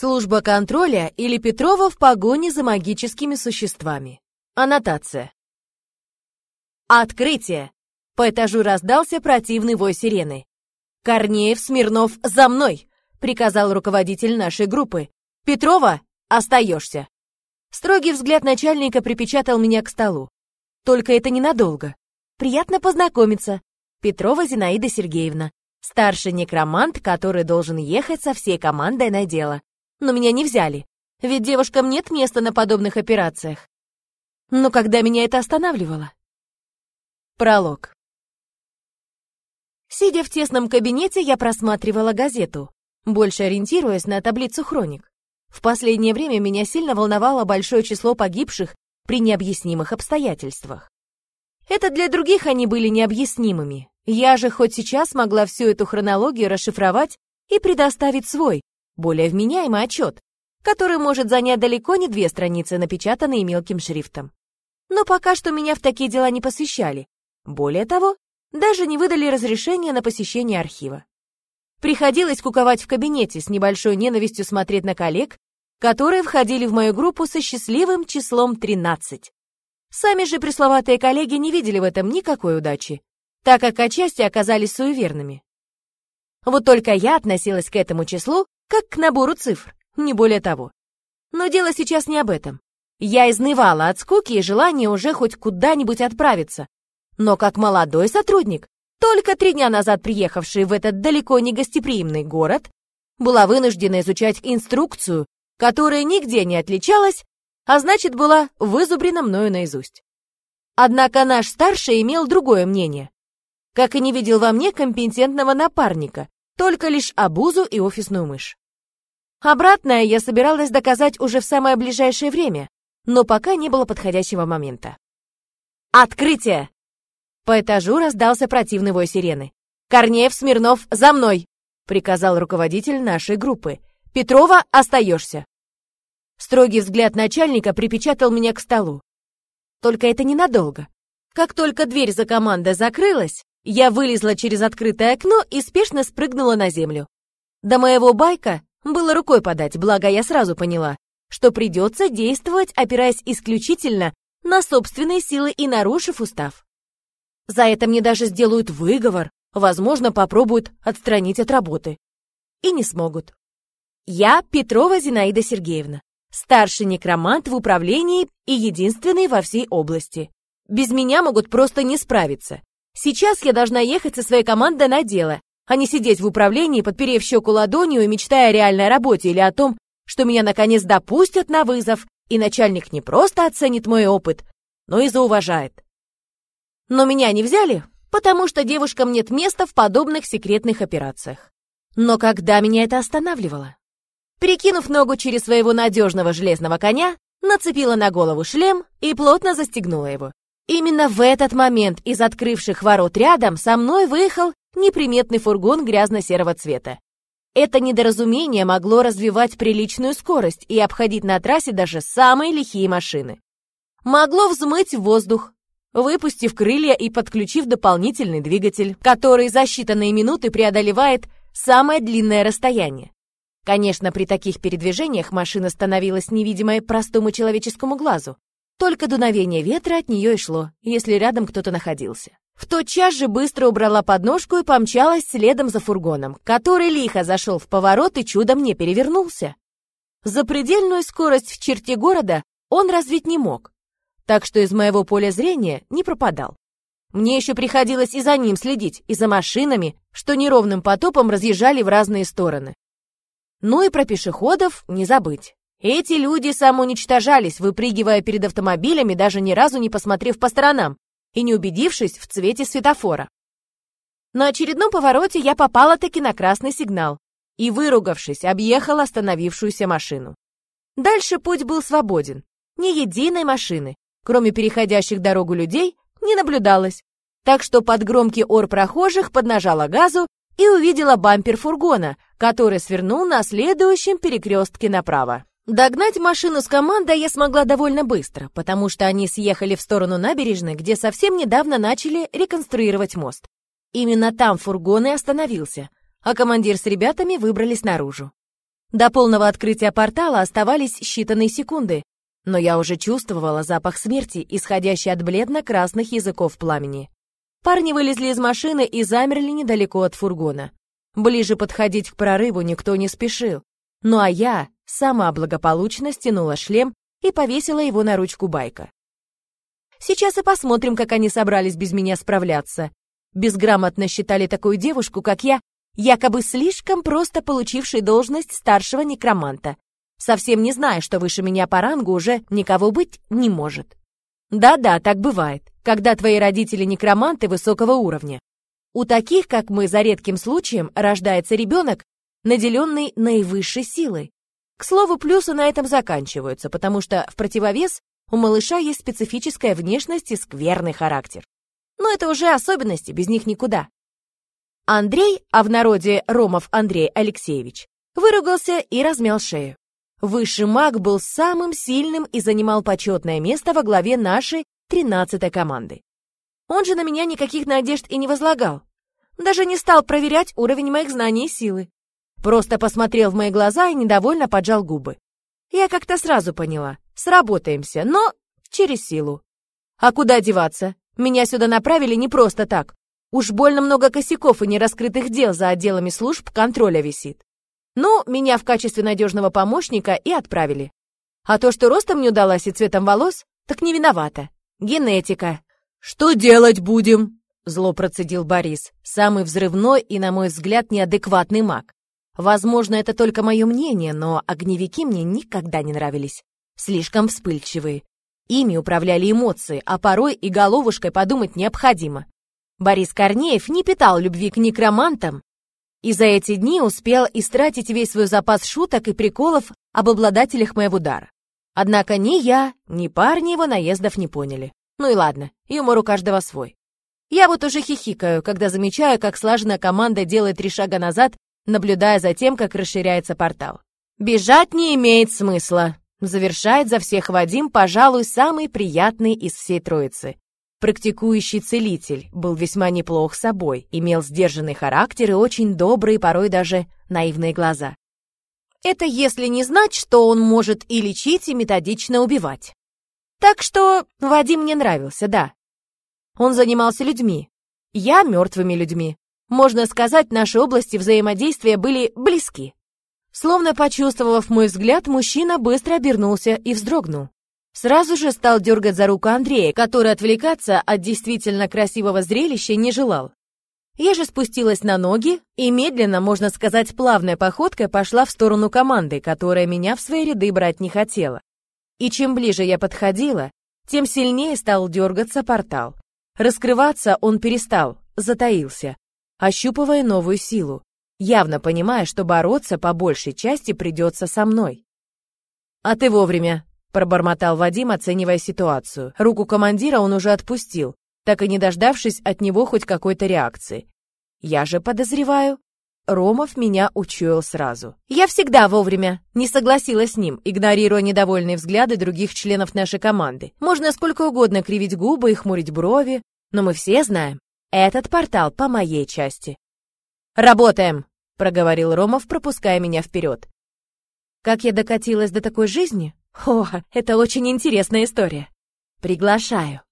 Служба контроля или Петрова в погоне за магическими существами. Аннотация. Открытие! По этажу раздался противный вой сирены. «Корнеев, Смирнов, за мной!» — приказал руководитель нашей группы. «Петрова, остаешься!» Строгий взгляд начальника припечатал меня к столу. Только это ненадолго. Приятно познакомиться. Петрова Зинаида Сергеевна. Старший некромант, который должен ехать со всей командой на дело но меня не взяли, ведь девушкам нет места на подобных операциях. Но когда меня это останавливало? Пролог. Сидя в тесном кабинете, я просматривала газету, больше ориентируясь на таблицу хроник. В последнее время меня сильно волновало большое число погибших при необъяснимых обстоятельствах. Это для других они были необъяснимыми. Я же хоть сейчас могла всю эту хронологию расшифровать и предоставить свой, более вменяемый отчет, который может занять далеко не две страницы, напечатанные мелким шрифтом. Но пока что меня в такие дела не посвящали. Более того, даже не выдали разрешения на посещение архива. Приходилось куковать в кабинете, с небольшой ненавистью смотреть на коллег, которые входили в мою группу со счастливым числом 13. Сами же пресловатые коллеги не видели в этом никакой удачи, так как отчасти оказались суеверными. Вот только я относилась к этому числу как к набору цифр, не более того. Но дело сейчас не об этом. Я изнывала от скуки и желания уже хоть куда-нибудь отправиться. Но как молодой сотрудник, только три дня назад приехавший в этот далеко не гостеприимный город, была вынуждена изучать инструкцию, которая нигде не отличалась, а значит, была вызубрена мною наизусть. Однако наш старший имел другое мнение. Как и не видел во мне компетентного напарника, только лишь обузу и офисную мышь. Обратное я собиралась доказать уже в самое ближайшее время, но пока не было подходящего момента. «Открытие!» По этажу раздался противный вой сирены. «Корнеев, Смирнов, за мной!» — приказал руководитель нашей группы. «Петрова, остаешься!» Строгий взгляд начальника припечатал меня к столу. Только это ненадолго. Как только дверь за командой закрылась, я вылезла через открытое окно и спешно спрыгнула на землю. До моего байка было рукой подать, благо я сразу поняла, что придется действовать, опираясь исключительно на собственные силы и нарушив устав. За это мне даже сделают выговор, возможно, попробуют отстранить от работы. И не смогут. Я Петрова Зинаида Сергеевна, старший некромант в управлении и единственный во всей области. Без меня могут просто не справиться. Сейчас я должна ехать со своей командой на дело, а не сидеть в управлении, подперев щеку ладонью и мечтая о реальной работе или о том, что меня наконец допустят на вызов, и начальник не просто оценит мой опыт, но и зауважает. Но меня не взяли, потому что девушкам нет места в подобных секретных операциях. Но когда меня это останавливало? Прикинув ногу через своего надежного железного коня, нацепила на голову шлем и плотно застегнула его. Именно в этот момент из открывших ворот рядом со мной выехал неприметный фургон грязно-серого цвета. Это недоразумение могло развивать приличную скорость и обходить на трассе даже самые лихие машины. Могло взмыть в воздух, выпустив крылья и подключив дополнительный двигатель, который за считанные минуты преодолевает самое длинное расстояние. Конечно, при таких передвижениях машина становилась невидимой простому человеческому глазу. Только дуновение ветра от нее и шло, если рядом кто-то находился. В тот час же быстро убрала подножку и помчалась следом за фургоном, который лихо зашел в поворот и чудом не перевернулся. За предельную скорость в черте города он развить не мог, так что из моего поля зрения не пропадал. Мне еще приходилось и за ним следить, и за машинами, что неровным потопом разъезжали в разные стороны. Ну и про пешеходов не забыть. Эти люди самоуничтожались, выпрыгивая перед автомобилями, даже ни разу не посмотрев по сторонам, и не убедившись в цвете светофора. На очередном повороте я попала-таки на красный сигнал и, выругавшись, объехала остановившуюся машину. Дальше путь был свободен. Ни единой машины, кроме переходящих дорогу людей, не наблюдалось. Так что под громкий ор прохожих поднажала газу и увидела бампер фургона, который свернул на следующем перекрестке направо. Догнать машину с командой я смогла довольно быстро, потому что они съехали в сторону набережной, где совсем недавно начали реконструировать мост. Именно там фургон и остановился, а командир с ребятами выбрались наружу. До полного открытия портала оставались считанные секунды, но я уже чувствовала запах смерти, исходящий от бледно-красных языков пламени. Парни вылезли из машины и замерли недалеко от фургона. Ближе подходить к прорыву никто не спешил. Ну а я сама благополучно стянула шлем и повесила его на ручку байка. Сейчас и посмотрим, как они собрались без меня справляться. Безграмотно считали такую девушку, как я, якобы слишком просто получившей должность старшего некроманта, совсем не зная, что выше меня по рангу уже никого быть не может. Да-да, так бывает, когда твои родители некроманты высокого уровня. У таких, как мы, за редким случаем рождается ребенок, наделенный наивысшей силой. К слову, плюсы на этом заканчиваются, потому что в противовес у малыша есть специфическая внешность и скверный характер. Но это уже особенности, без них никуда. Андрей, а в народе Ромов Андрей Алексеевич, выругался и размял шею. Высший маг был самым сильным и занимал почетное место во главе нашей 13-й команды. Он же на меня никаких надежд и не возлагал. Даже не стал проверять уровень моих знаний и силы. Просто посмотрел в мои глаза и недовольно поджал губы. Я как-то сразу поняла. Сработаемся, но через силу. А куда деваться? Меня сюда направили не просто так. Уж больно много косяков и нераскрытых дел за отделами служб контроля висит. Ну, меня в качестве надежного помощника и отправили. А то, что ростом не удалась и цветом волос, так не виновата. Генетика. «Что делать будем?» Зло процедил Борис, самый взрывной и, на мой взгляд, неадекватный маг. Возможно, это только мое мнение, но огневики мне никогда не нравились. Слишком вспыльчивые. Ими управляли эмоции, а порой и головушкой подумать необходимо. Борис Корнеев не питал любви к некромантам и за эти дни успел истратить весь свой запас шуток и приколов об обладателях моего дара. Однако ни я, ни парни его наездов не поняли. Ну и ладно, юмор у каждого свой. Я вот уже хихикаю, когда замечаю, как слаженная команда делает три шага назад, наблюдая за тем, как расширяется портал. «Бежать не имеет смысла», — завершает за всех Вадим, пожалуй, самый приятный из всей троицы. Практикующий целитель, был весьма неплох собой, имел сдержанный характер и очень добрые, порой даже наивные глаза. Это если не знать, что он может и лечить, и методично убивать. Так что Вадим мне нравился, да. Он занимался людьми. Я мертвыми людьми. Можно сказать, наши области взаимодействия были близки. Словно почувствовав мой взгляд, мужчина быстро обернулся и вздрогнул. Сразу же стал дергать за руку Андрея, который отвлекаться от действительно красивого зрелища не желал. Я же спустилась на ноги и медленно, можно сказать, плавной походкой пошла в сторону команды, которая меня в свои ряды брать не хотела. И чем ближе я подходила, тем сильнее стал дергаться портал. Раскрываться он перестал, затаился, ощупывая новую силу, явно понимая, что бороться по большей части придется со мной. «А ты вовремя», пробормотал Вадим, оценивая ситуацию. Руку командира он уже отпустил, так и не дождавшись от него хоть какой-то реакции. Я же подозреваю, Ромов меня учуял сразу. Я всегда вовремя, не согласилась с ним, игнорируя недовольные взгляды других членов нашей команды. Можно сколько угодно кривить губы и хмурить брови, но мы все знаем, этот портал по моей части. «Работаем!» — проговорил Ромов, пропуская меня вперед. Как я докатилась до такой жизни? О, это очень интересная история. Приглашаю.